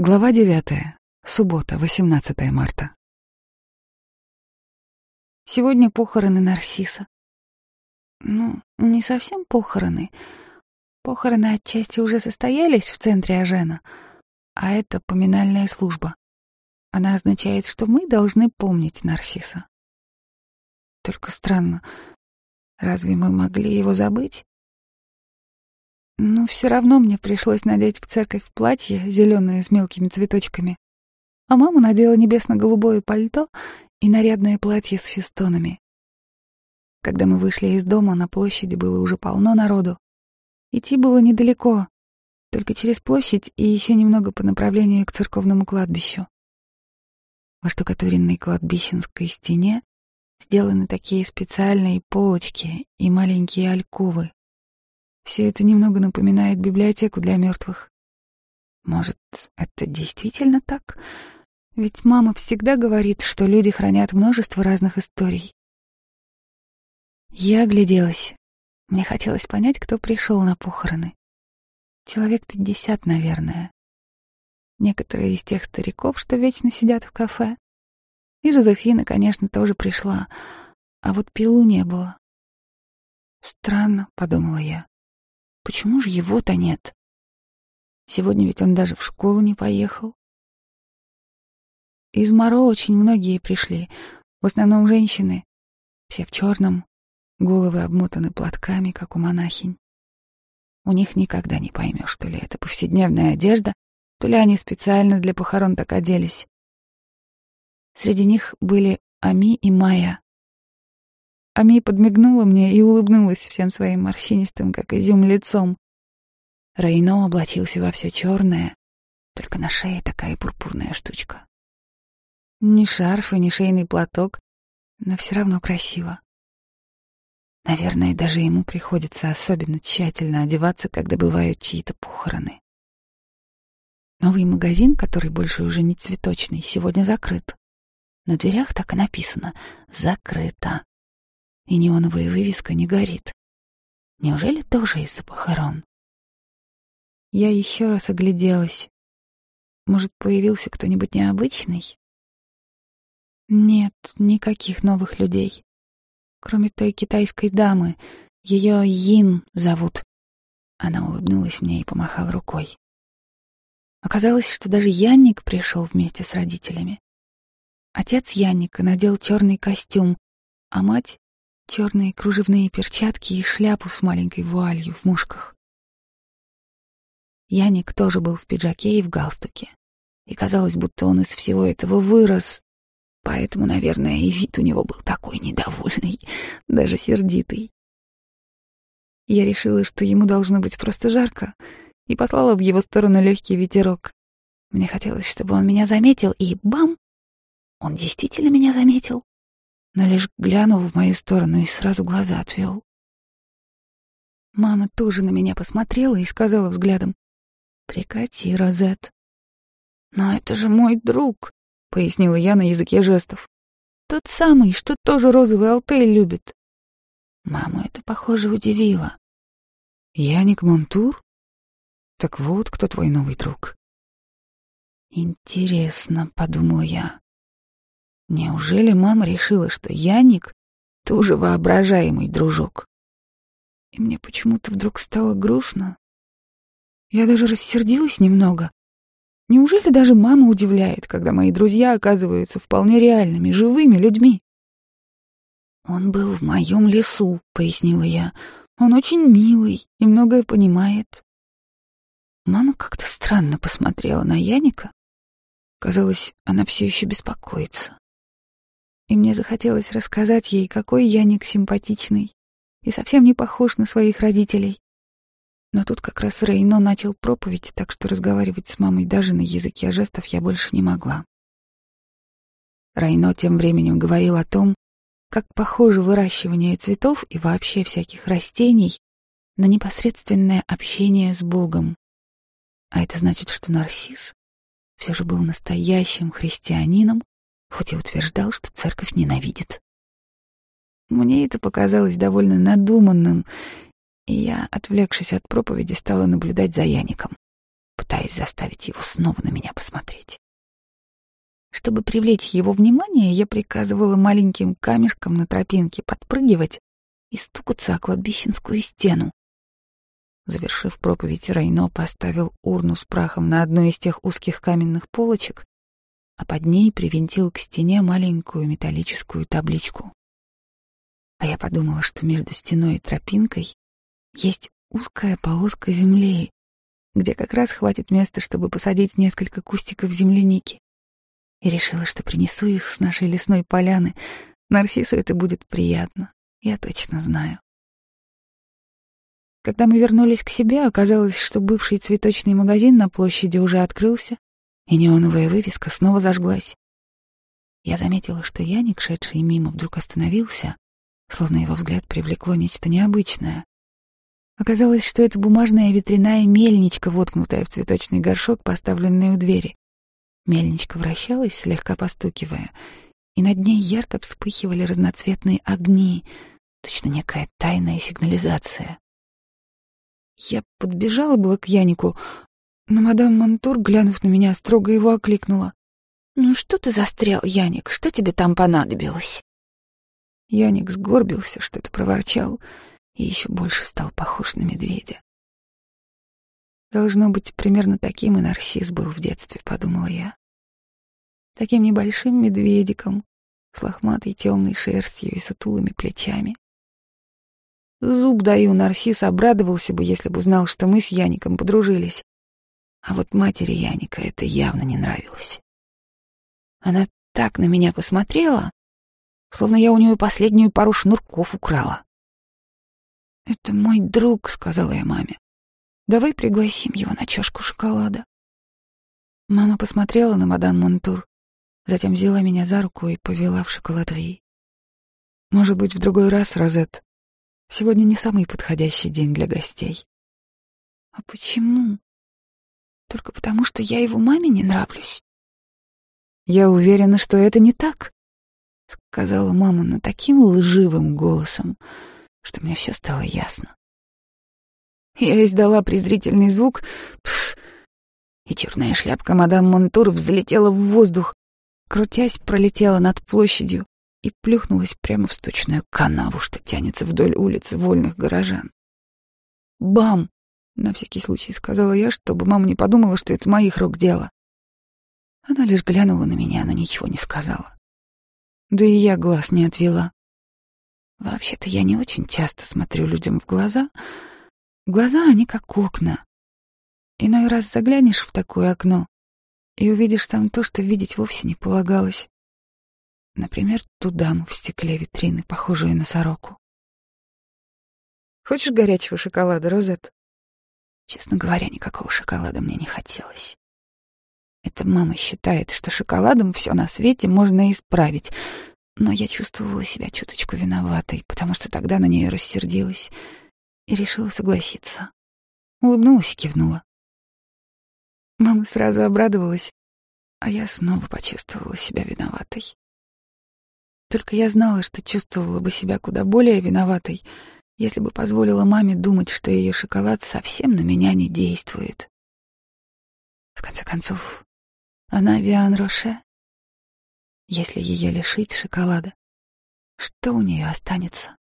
Глава девятая. Суббота, 18 марта. Сегодня похороны Нарсиса. Ну, не совсем похороны. Похороны отчасти уже состоялись в центре Ажена, а это поминальная служба. Она означает, что мы должны помнить Нарсиса. Только странно, разве мы могли его забыть? Но все равно мне пришлось надеть в церковь платье, зеленое с мелкими цветочками. А мама надела небесно-голубое пальто и нарядное платье с фестонами. Когда мы вышли из дома, на площади было уже полно народу. Идти было недалеко, только через площадь и еще немного по направлению к церковному кладбищу. Во штукатуренной кладбищенской стене сделаны такие специальные полочки и маленькие альковы, все это немного напоминает библиотеку для мертвых. Может, это действительно так? Ведь мама всегда говорит, что люди хранят множество разных историй. Я огляделась. Мне хотелось понять, кто пришел на похороны. Человек пятьдесят, наверное. Некоторые из тех стариков, что вечно сидят в кафе. И Жозефина, конечно, тоже пришла. А вот Пилу не было. «Странно», — подумала я. Почему же его-то нет? Сегодня ведь он даже в школу не поехал. Из Моро очень многие пришли, в основном женщины, все в черном, головы обмотаны платками, как у монахинь. У них никогда не поймешь, то ли это повседневная одежда, то ли они специально для похорон так оделись. Среди них были Ами и Майя. Ами подмигнула мне и улыбнулась всем своим морщинистым, как изюм, лицом. Рейно облачился во все черное, только на шее такая пурпурная штучка. Ни шарф и ни шейный платок, но все равно красиво. Наверное, даже ему приходится особенно тщательно одеваться, когда бывают чьи-то похороны. Новый магазин, который больше уже не цветочный, сегодня закрыт. На дверях так и написано «Закрыто» и неоновая вывеска не горит. Неужели тоже из-за похорон? Я еще раз огляделась. Может, появился кто-нибудь необычный? Нет, никаких новых людей. Кроме той китайской дамы. Ее Йин зовут. Она улыбнулась мне и помахала рукой. Оказалось, что даже Янник пришел вместе с родителями. Отец Янника надел черный костюм, а мать черные кружевные перчатки и шляпу с маленькой вуалью в мушках. Яник тоже был в пиджаке и в галстуке. И казалось, будто он из всего этого вырос, поэтому, наверное, и вид у него был такой недовольный, даже сердитый. Я решила, что ему должно быть просто жарко, и послала в его сторону легкий ветерок. Мне хотелось, чтобы он меня заметил, и бам! Он действительно меня заметил но лишь глянул в мою сторону и сразу глаза отвел. Мама тоже на меня посмотрела и сказала взглядом, «Прекрати, Розет». «Но это же мой друг», — пояснила я на языке жестов. «Тот самый, что тоже розовый алтель любит». Маму это, похоже, удивило. «Яник Монтур? Так вот, кто твой новый друг». «Интересно», — подумала я. Неужели мама решила, что Яник тоже воображаемый дружок? И мне почему-то вдруг стало грустно. Я даже рассердилась немного. Неужели даже мама удивляет, когда мои друзья оказываются вполне реальными, живыми людьми? «Он был в моем лесу», — пояснила я. «Он очень милый и многое понимает». Мама как-то странно посмотрела на Яника. Казалось, она все еще беспокоится и мне захотелось рассказать ей, какой Яник симпатичный и совсем не похож на своих родителей. Но тут как раз Рейно начал проповедь, так что разговаривать с мамой даже на языке жестов я больше не могла. Рейно тем временем говорил о том, как похоже выращивание цветов и вообще всяких растений на непосредственное общение с Богом. А это значит, что Нарцисс все же был настоящим христианином хоть и утверждал, что церковь ненавидит. Мне это показалось довольно надуманным, и я, отвлекшись от проповеди, стала наблюдать за Яником. пытаясь заставить его снова на меня посмотреть. Чтобы привлечь его внимание, я приказывала маленьким камешкам на тропинке подпрыгивать и стукаться о кладбищенскую стену. Завершив проповедь, Рейно поставил урну с прахом на одну из тех узких каменных полочек, а под ней привинтил к стене маленькую металлическую табличку. А я подумала, что между стеной и тропинкой есть узкая полоска земли, где как раз хватит места, чтобы посадить несколько кустиков земляники. И решила, что принесу их с нашей лесной поляны. Нарциссу это будет приятно, я точно знаю. Когда мы вернулись к себе, оказалось, что бывший цветочный магазин на площади уже открылся, и неоновая вывеска снова зажглась. Я заметила, что Яник, шедший мимо, вдруг остановился, словно его взгляд привлекло нечто необычное. Оказалось, что это бумажная ветряная мельничка, воткнутая в цветочный горшок, поставленный у двери. Мельничка вращалась, слегка постукивая, и над ней ярко вспыхивали разноцветные огни, точно некая тайная сигнализация. Я подбежала было к Янику, но мадам Монтур, глянув на меня, строго его окликнула. «Ну что ты застрял, Яник? Что тебе там понадобилось?» Яник сгорбился, что-то проворчал и еще больше стал похож на медведя. Должно быть, примерно таким и нарцисс был в детстве, подумала я. Таким небольшим медведиком, с лохматой темной шерстью и сутулыми плечами. Зуб даю, Нарсис обрадовался бы, если бы узнал, что мы с Яником подружились. А вот матери Яника это явно не нравилось. Она так на меня посмотрела, словно я у нее последнюю пару шнурков украла. «Это мой друг», — сказала я маме. «Давай пригласим его на чашку шоколада». Мама посмотрела на мадам Монтур, затем взяла меня за руку и повела в шоколадрии. «Может быть, в другой раз, Розет, Сегодня не самый подходящий день для гостей. А почему? Только потому, что я его маме не нравлюсь. Я уверена, что это не так, сказала мама, но таким лживым голосом, что мне все стало ясно. Я издала презрительный звук, пф, и черная шляпка мадам Монтур взлетела в воздух, крутясь, пролетела над площадью, и плюхнулась прямо в сточную канаву, что тянется вдоль улицы вольных горожан. «Бам!» — на всякий случай сказала я, чтобы мама не подумала, что это моих рук дело. Она лишь глянула на меня, но ничего не сказала. Да и я глаз не отвела. Вообще-то я не очень часто смотрю людям в глаза. Глаза, они как окна. Иной раз заглянешь в такое окно и увидишь там то, что видеть вовсе не полагалось. Например, ту даму в стекле витрины, похожую на сороку. «Хочешь горячего шоколада, Розет?» Честно говоря, никакого шоколада мне не хотелось. Эта мама считает, что шоколадом все на свете можно исправить, но я чувствовала себя чуточку виноватой, потому что тогда на нее рассердилась и решила согласиться. Улыбнулась и кивнула. Мама сразу обрадовалась, а я снова почувствовала себя виноватой. Только я знала, что чувствовала бы себя куда более виноватой, если бы позволила маме думать, что ее шоколад совсем на меня не действует. В конце концов, она Виан Роше. Если ее лишить шоколада, что у нее останется?